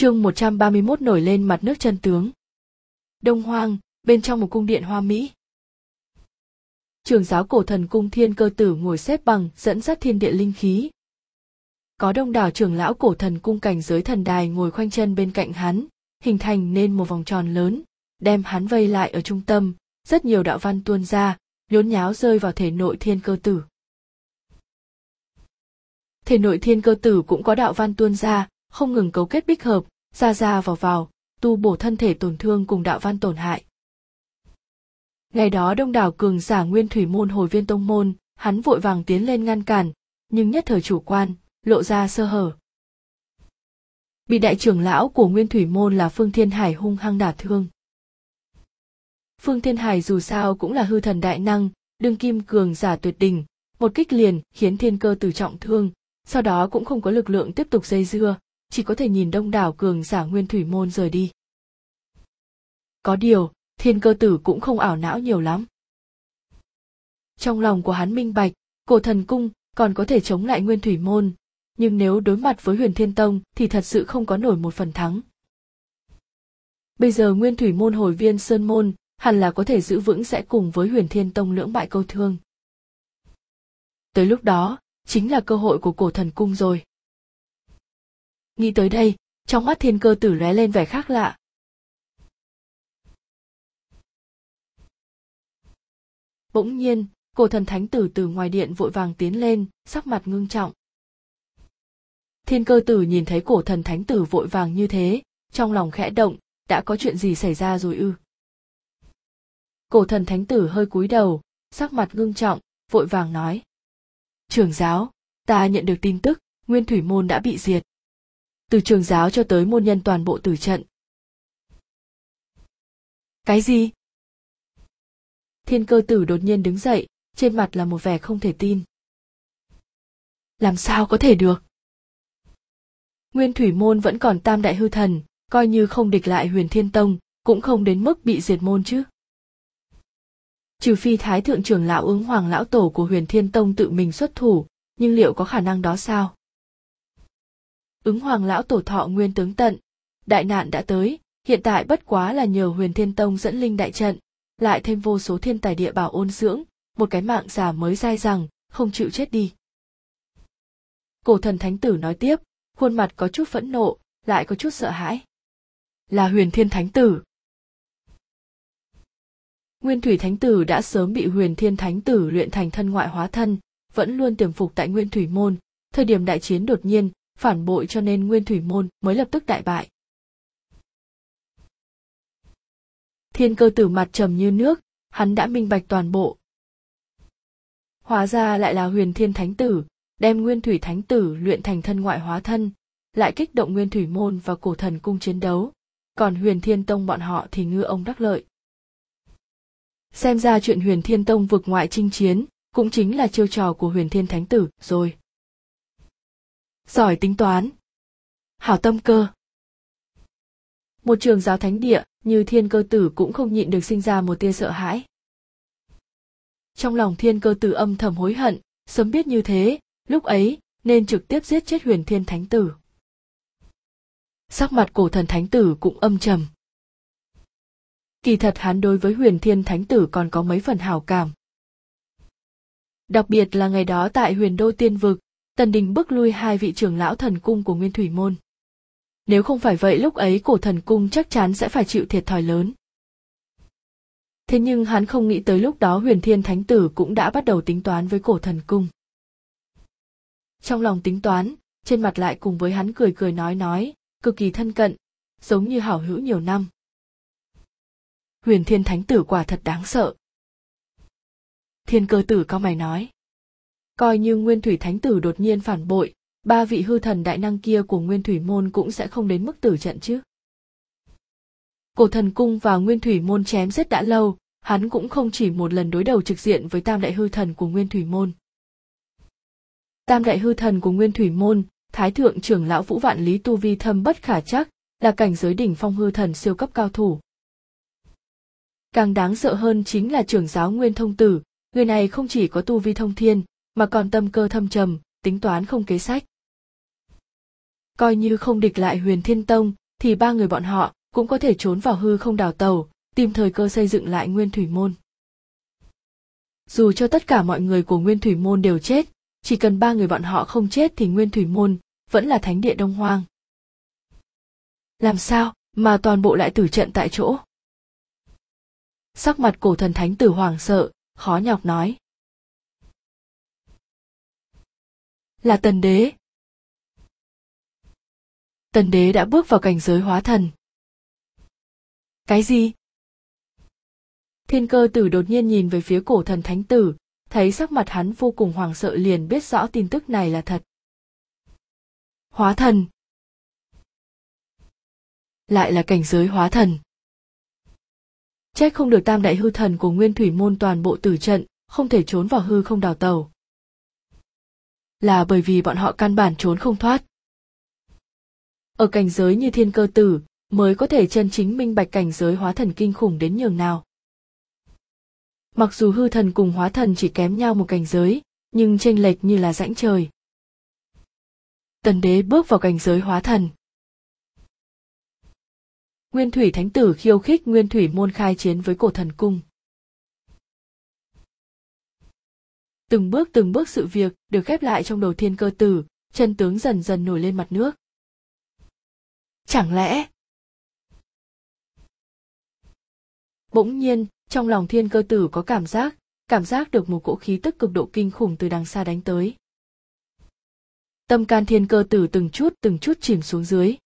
Chương 131 nổi lên mặt nước chân tướng. Đông Hoang, bên trong một cung điện hoa mỹ. Trường giáo cổ thần cung thiên cơ tử ngồi xếp bằng dẫn dắt thiên địa linh khí. Có đông đảo trưởng lão cổ thần cung cảnh giới thần đài ngồi khoanh chân bên cạnh hắn, hình thành nên một vòng tròn lớn, đem hắn vây lại ở trung tâm, rất nhiều đạo văn tuôn ra, nhốn nháo rơi vào thể nội thiên cơ tử. Thể nội thiên cơ tử cũng có đạo văn tuôn ra, không ngừng cấu kết bích hợp, ra ra vào vào, tu bổ thân thể tổn thương cùng đạo văn tổn hại. Ngày đó đông đảo cường giả nguyên thủy môn hồi viên tông môn, hắn vội vàng tiến lên ngăn cản, nhưng nhất thời chủ quan, lộ ra sơ hở. Bị đại trưởng lão của nguyên thủy môn là Phương Thiên Hải hung hăng đả thương. Phương Thiên Hải dù sao cũng là hư thần đại năng, đương kim cường giả tuyệt đỉnh, một kích liền khiến thiên cơ tử trọng thương, sau đó cũng không có lực lượng tiếp tục dây dưa, chỉ có thể nhìn đông đảo cường giả nguyên thủy môn rời đi. Có điều, thiên cơ tử cũng không ảo não nhiều lắm. Trong lòng của hắn minh bạch, cổ thần cung còn có thể chống lại nguyên thủy môn, nhưng nếu đối mặt với huyền thiên tông thì thật sự không có nổi một phần thắng. Bây giờ nguyên thủy môn hồi viên sơn môn hẳn là có thể giữ vững sẽ cùng với huyền thiên tông lưỡng bại câu thương. Tới lúc đó, chính là cơ hội của cổ thần cung rồi. Nghĩ tới đây, trong mắt thiên cơ tử lóe lên vẻ khác lạ. Bỗng nhiên, cổ thần thánh tử từ ngoài điện vội vàng tiến lên, sắc mặt ngưng trọng. Thiên cơ tử nhìn thấy cổ thần thánh tử vội vàng như thế, trong lòng khẽ động, đã có chuyện gì xảy ra rồi ư. Cổ thần thánh tử hơi cúi đầu, sắc mặt ngưng trọng, vội vàng nói. Trưởng giáo, ta nhận được tin tức, nguyên thủy môn đã bị diệt từ trường giáo cho tới môn nhân toàn bộ tử trận. Cái gì? Thiên cơ tử đột nhiên đứng dậy, trên mặt là một vẻ không thể tin. Làm sao có thể được? Nguyên thủy môn vẫn còn tam đại hư thần, coi như không địch lại huyền thiên tông, cũng không đến mức bị diệt môn chứ. Trừ phi thái thượng trưởng lão ứng hoàng lão tổ của huyền thiên tông tự mình xuất thủ, nhưng liệu có khả năng đó sao? Ứng hoàng lão tổ thọ nguyên tướng tận. Đại nạn đã tới, hiện tại bất quá là nhờ huyền thiên tông dẫn linh đại trận, lại thêm vô số thiên tài địa bảo ôn dưỡng, một cái mạng già mới dai rằng không chịu chết đi. Cổ thần thánh tử nói tiếp, khuôn mặt có chút phẫn nộ, lại có chút sợ hãi. Là huyền thiên thánh tử. Nguyên thủy thánh tử đã sớm bị huyền thiên thánh tử luyện thành thân ngoại hóa thân, vẫn luôn tiềm phục tại nguyên thủy môn. Thời điểm đại chiến đột nhiên phản bội cho nên nguyên thủy môn mới lập tức đại bại. Thiên cơ tử mặt trầm như nước, hắn đã minh bạch toàn bộ. Hóa ra lại là huyền thiên thánh tử, đem nguyên thủy thánh tử luyện thành thân ngoại hóa thân, lại kích động nguyên thủy môn và cổ thần cung chiến đấu, còn huyền thiên tông bọn họ thì ngư ông đắc lợi. Xem ra chuyện huyền thiên tông vực ngoại chinh chiến, cũng chính là chiêu trò của huyền thiên thánh tử rồi giỏi tính toán. Hảo tâm cơ. Một trường giáo thánh địa như thiên cơ tử cũng không nhịn được sinh ra một tia sợ hãi. Trong lòng thiên cơ tử âm thầm hối hận, sớm biết như thế, lúc ấy nên trực tiếp giết chết huyền thiên thánh tử. Sắc mặt cổ thần thánh tử cũng âm trầm. Kỳ thật hắn đối với huyền thiên thánh tử còn có mấy phần hảo cảm. Đặc biệt là ngày đó tại huyền đô tiên vực tần đình bước lui hai vị trưởng lão thần cung của nguyên thủy môn. Nếu không phải vậy, lúc ấy cổ thần cung chắc chắn sẽ phải chịu thiệt thòi lớn. Thế nhưng hắn không nghĩ tới lúc đó huyền thiên thánh tử cũng đã bắt đầu tính toán với cổ thần cung. Trong lòng tính toán, trên mặt lại cùng với hắn cười cười nói nói, cực kỳ thân cận, giống như hảo hữu nhiều năm. Huyền thiên thánh tử quả thật đáng sợ. Thiên cơ tử cao mày nói coi như nguyên thủy thánh tử đột nhiên phản bội, ba vị hư thần đại năng kia của nguyên thủy môn cũng sẽ không đến mức tử trận chứ. Cổ thần cung và nguyên thủy môn chém giết đã lâu, hắn cũng không chỉ một lần đối đầu trực diện với tam đại hư thần của nguyên thủy môn. Tam đại hư thần của nguyên thủy môn, thái thượng trưởng lão vũ vạn lý tu vi thâm bất khả chắc, là cảnh giới đỉnh phong hư thần siêu cấp cao thủ. Càng đáng sợ hơn chính là trưởng giáo nguyên thông tử, người này không chỉ có tu vi thông thiên mà còn tâm cơ thâm trầm, tính toán không kế sách. Coi như không địch lại huyền thiên tông, thì ba người bọn họ cũng có thể trốn vào hư không đào tàu, tìm thời cơ xây dựng lại nguyên thủy môn. Dù cho tất cả mọi người của nguyên thủy môn đều chết, chỉ cần ba người bọn họ không chết thì nguyên thủy môn vẫn là thánh địa đông hoang. Làm sao mà toàn bộ lại tử trận tại chỗ? Sắc mặt cổ thần thánh tử hoàng sợ, khó nhọc nói. Là tần đế. Tần đế đã bước vào cảnh giới hóa thần. Cái gì? Thiên cơ tử đột nhiên nhìn về phía cổ thần thánh tử, thấy sắc mặt hắn vô cùng hoảng sợ liền biết rõ tin tức này là thật. Hóa thần. Lại là cảnh giới hóa thần. Trách không được tam đại hư thần của nguyên thủy môn toàn bộ tử trận, không thể trốn vào hư không đào tàu là bởi vì bọn họ căn bản trốn không thoát. Ở cảnh giới như thiên cơ tử, mới có thể chân chính minh bạch cảnh giới hóa thần kinh khủng đến nhường nào. Mặc dù hư thần cùng hóa thần chỉ kém nhau một cảnh giới, nhưng chênh lệch như là rãnh trời. Tần đế bước vào cảnh giới hóa thần. Nguyên thủy thánh tử khiêu khích nguyên thủy môn khai chiến với cổ thần cung. Từng bước từng bước sự việc được khép lại trong đầu thiên cơ tử, chân tướng dần dần nổi lên mặt nước. Chẳng lẽ, bỗng nhiên, trong lòng thiên cơ tử có cảm giác cảm giác được một cỗ khí tức cực độ kinh khủng từ đằng xa đánh tới. Tâm can thiên cơ tử từng chút từng chút chìm xuống dưới.